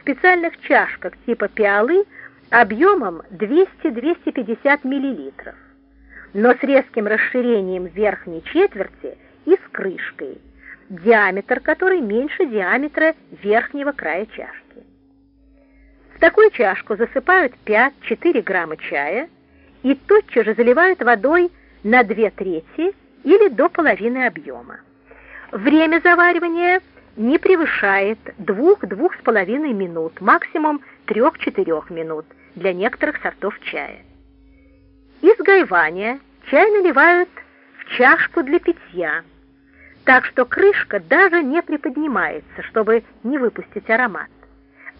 специальных чашках типа пиалы объемом 200-250 мл, но с резким расширением верхней четверти и с крышкой, диаметр которой меньше диаметра верхнего края чашки. В такую чашку засыпают 5-4 грамма чая и тотчас же заливают водой на 2 трети или до половины объема. Время заваривания не превышает 2-2,5 минут, максимум 3-4 минут для некоторых сортов чая. Из гайвания чай наливают в чашку для питья, так что крышка даже не приподнимается, чтобы не выпустить аромат.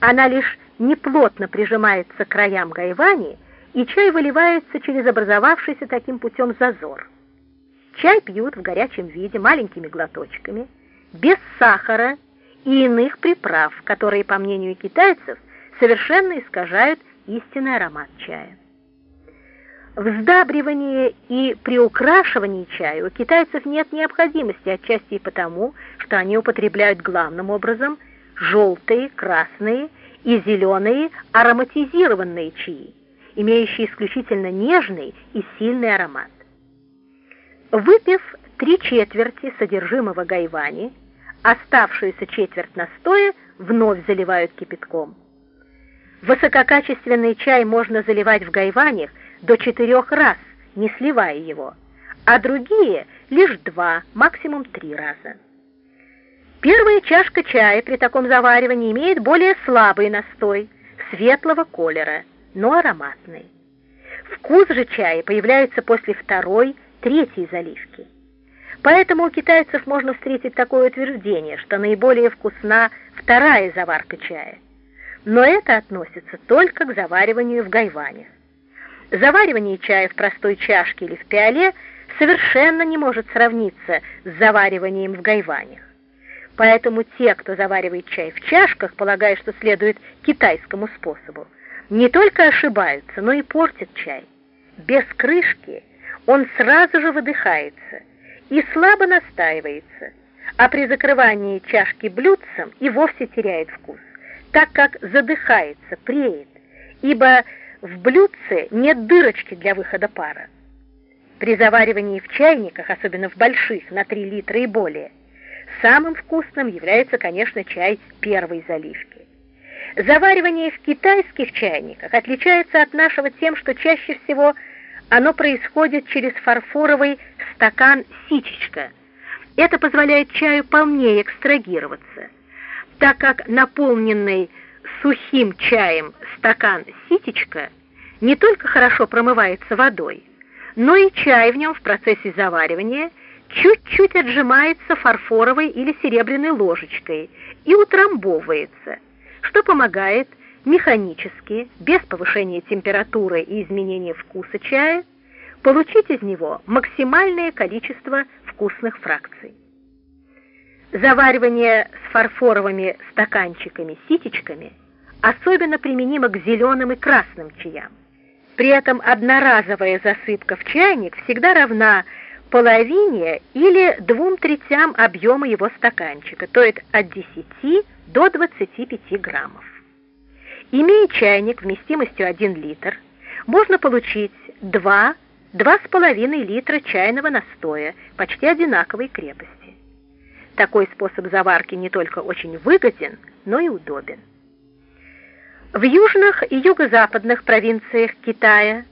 Она лишь неплотно прижимается к краям гайвани, и чай выливается через образовавшийся таким путем зазор. Чай пьют в горячем виде маленькими глоточками, без сахара и иных приправ, которые, по мнению китайцев, совершенно искажают истинный аромат чая. В сдабривании и приукрашивании чая у китайцев нет необходимости, отчасти и потому, что они употребляют главным образом желтые, красные и зеленые ароматизированные чаи, имеющие исключительно нежный и сильный аромат. Выпив три четверти содержимого гайвани, оставшуюся четверть настоя вновь заливают кипятком. Высококачественный чай можно заливать в гайванях до четырех раз, не сливая его, а другие лишь два, максимум три раза. Первая чашка чая при таком заваривании имеет более слабый настой, светлого колера, но ароматный. Вкус же чая появляется после второй, третьей заливки. Поэтому у китайцев можно встретить такое утверждение, что наиболее вкусна вторая заварка чая. Но это относится только к завариванию в гайванях. Заваривание чая в простой чашке или в пиале совершенно не может сравниться с завариванием в гайванях. Поэтому те, кто заваривает чай в чашках, полагая, что следует китайскому способу, не только ошибаются, но и портят чай. Без крышки он сразу же выдыхается и слабо настаивается, а при закрывании чашки блюдцем и вовсе теряет вкус, так как задыхается, преет, ибо в блюдце нет дырочки для выхода пара. При заваривании в чайниках, особенно в больших, на 3 литра и более, самым вкусным является, конечно, чай первой заливки. Заваривание в китайских чайниках отличается от нашего тем, что чаще всего оно происходит через фарфоровый стакан сичечка. Это позволяет чаю полнее экстрагироваться, так как наполненный сухим чаем стакан ситечка не только хорошо промывается водой, но и чай в нем в процессе заваривания чуть-чуть отжимается фарфоровой или серебряной ложечкой и утрамбовывается, что помогает механически, без повышения температуры и изменения вкуса чая, получить из него максимальное количество вкусных фракций. Заваривание с фарфоровыми стаканчиками-ситечками особенно применимо к зеленым и красным чаям. При этом одноразовая засыпка в чайник всегда равна половине или двум третям объема его стаканчика, то есть от 10 до 25 граммов. Имея чайник вместимостью 1 литр, можно получить 2-2,5 литра чайного настоя почти одинаковой крепости. Такой способ заварки не только очень выгоден, но и удобен. В южных и юго-западных провинциях Китая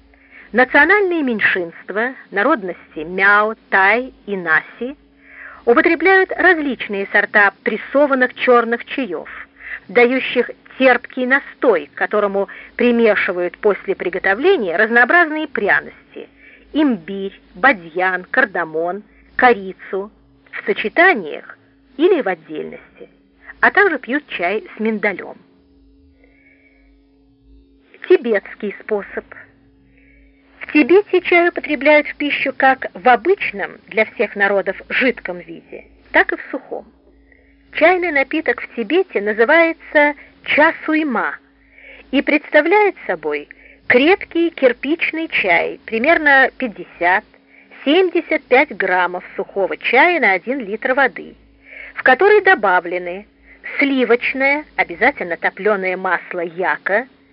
национальные меньшинства, народности мяо, тай и наси, употребляют различные сорта прессованных черных чаев, дающих терпкий настой, к которому примешивают после приготовления разнообразные пряности – имбирь, бадьян, кардамон, корицу в сочетаниях или в отдельности, а также пьют чай с миндалем тибетский способ. В Тибете чай употребляют в пищу как в обычном для всех народов жидком виде, так и в сухом. Чайный напиток в Тибете называется часуйма и представляет собой крепкий кирпичный чай, примерно 50-75 граммов сухого чая на 1 литр воды, в который добавлены сливочное, обязательно топленое масло яка,